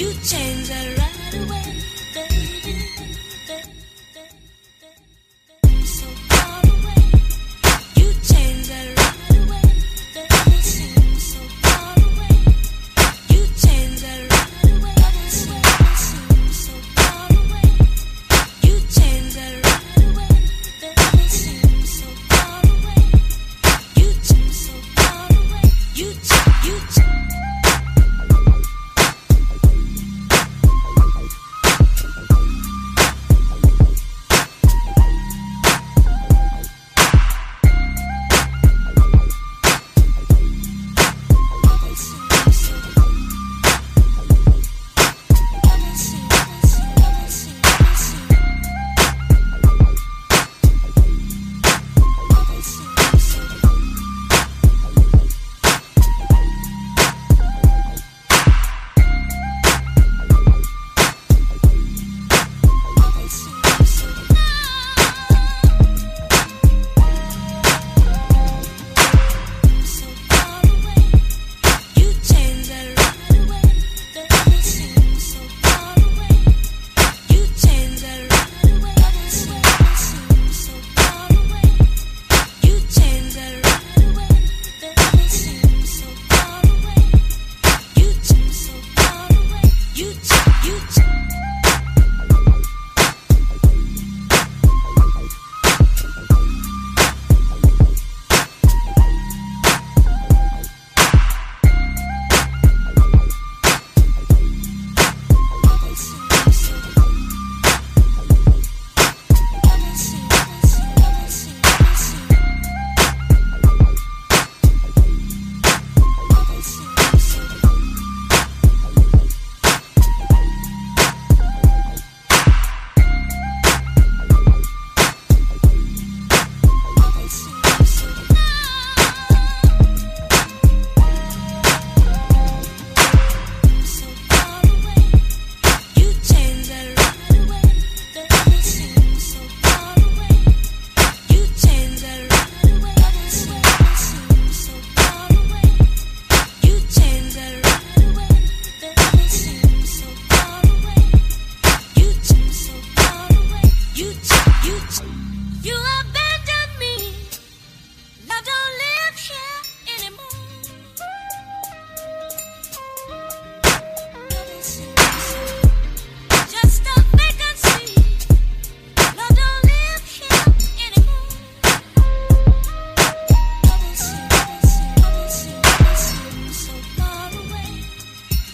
You change that